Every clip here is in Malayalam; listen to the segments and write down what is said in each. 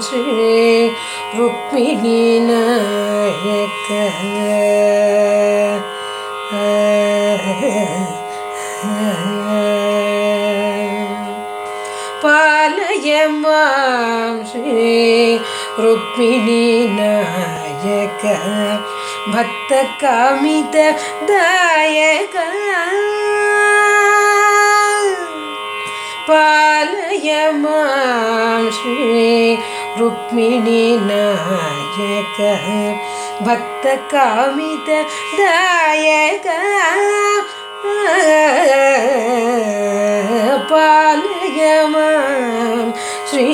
ശ്രീ രുക്മിണി നായക പാലയമാം ശ്രീ രുക്മിണി നായക ഭക്തകാമിത ദായക പാലയമാം ശ്രീ രുക്മിണി നായക ഭക്തകാമിത നായക പാലയമാം ശ്രീ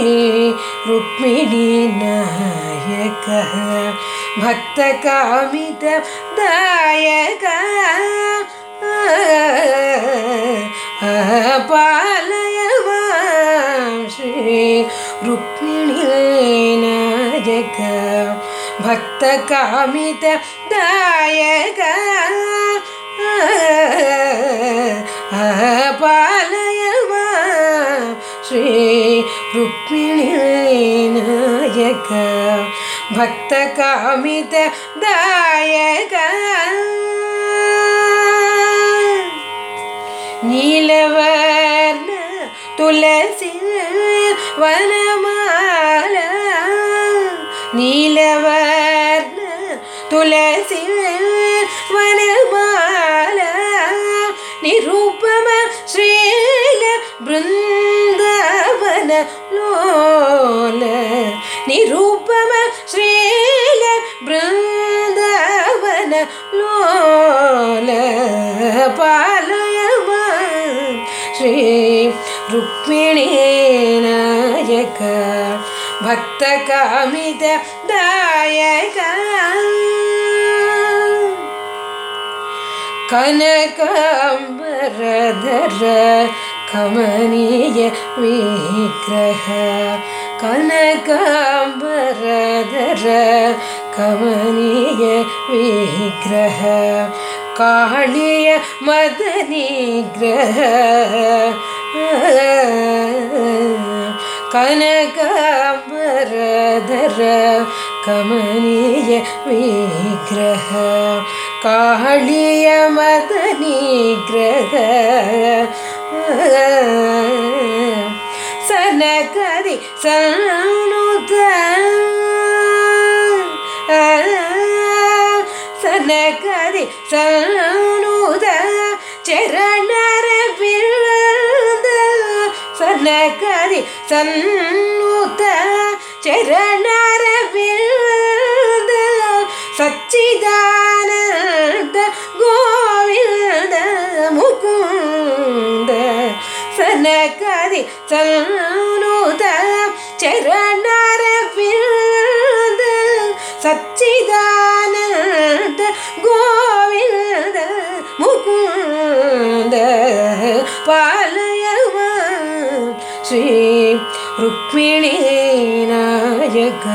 രുക്മിണി നായക ഭക്തകാമിത നായക പാലയമാം ശ്രീ രുക്മിണി നായക ഭക്തകാമിത ദായക പാലയമാം ശ്രീ രുക്മിണി നായക ഭക്തകാമിത ദായക നീലവർണ തുളസി വനമാല നീലവർണ തുളസി വനമാല നിരൂപമ ശ്രീല ബൃന്ദവന ലോല നിരൂപമ ശ്രീല ബൃന്ദവന ലോല. പാലയമാ श्रीरुक्मिणीनायक भक्तकामितदायक कनकाम्बरधर कमनीय विग्रह कनकाम्बरधर कमनीय विग्रह। காளிய மதனி கிரக. கனகாமரதர கமனிய விக்கிரக. காளிய மதனி கிரக. சனகரி சனுதன சரி சனுத செரணரவில் சனகரி சன்னுத செரணரவில் சச்சிதானந்த கோவிந்த முகுந்த சனகரி சன்னுத செரணரவில் சச்சிதா पालय श्री रुक्मिणिनाय ग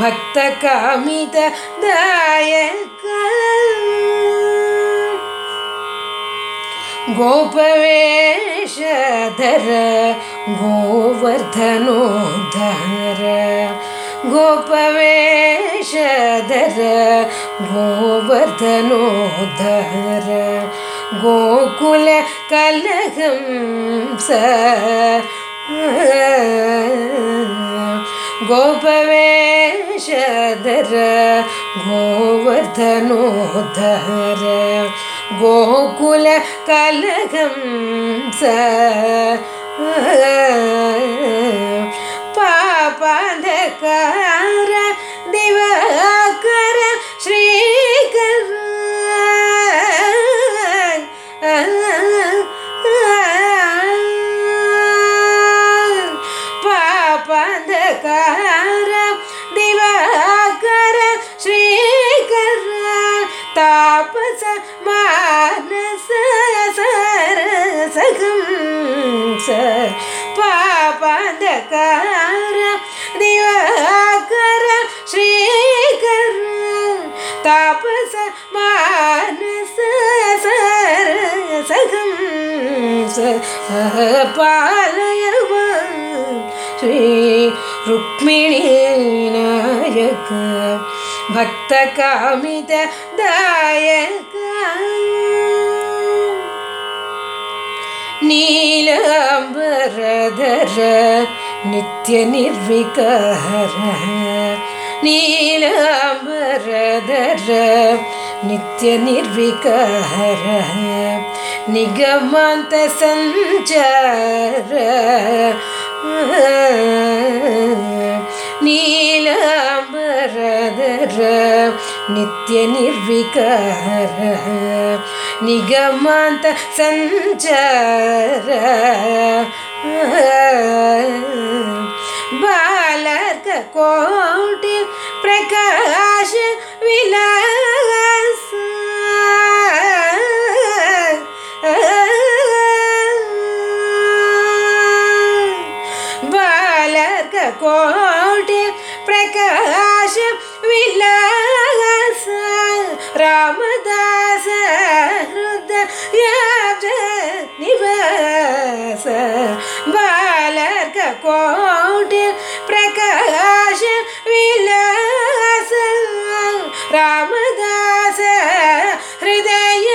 भक्तकामितदा ददायक गोपवेशधर गोवर्धनो धनर गोपवेशर ഗോകുല കലഹം സ ഗോപവേഷധര ഗോവർദ്ധനോദ്ധര ഗോകുല കലഹം ಅಂಧಕಾರ ದಿವಾಕರ ಶ್ರೀಕರ ತಾಪಸ ಮಾನಸ ಸರಸಗಂ ಸ ಪಾಪಾಂಧಕಾರ ದಿವಾಕರ ಶ್ರೀಕರ ತಾಪಸ ಮಾನಸ ಸರಸಗಂ ಸ ಪಾಲ श्री रुक्मिणीनायक भक्तकामितदायक नीलाम्बरधर ददायक नीलाम्बरधर आम्बर निगमान्तसञ्चार நீலாம்பரதர நித்திய நிர்விகார நிகமாந்த சஞ்சார. பாலர்க கோடி பிரகாஷ விலா ராமதாச நிவாச பாலர்க கோடி பிரகாஷ விலாச ராமதாச ஹிருதய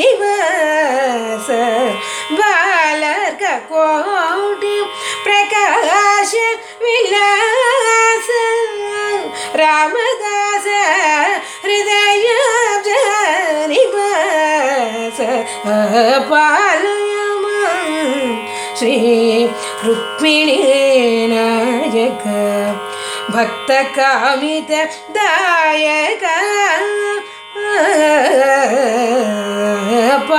நிவாச பாலர்க கோடி பிரகாஷ விலாச ராம अ श्री रुक्मिणीनायक भक्तकामितदायक कावमि त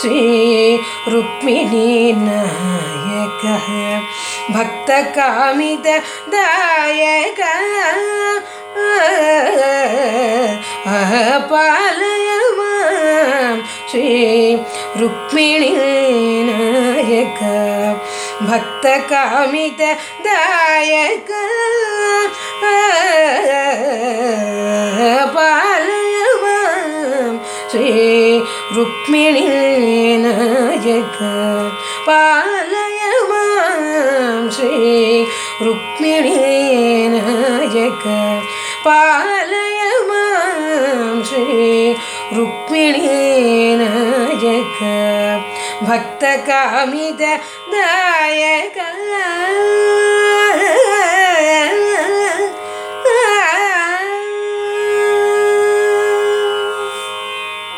श्री रुक्मिणीनायकः भक्तकामितदायक पालय ശ്രീ രുക്മിണി നായക ഭക്തകാമിത ദായക പാലയമാം. ശ്രീ രുക്മിണി നായക പാലയമാം. ശ്രീ രുക്മിണി നായക പാല श्री रुक्मिणीनाय कक्तकामित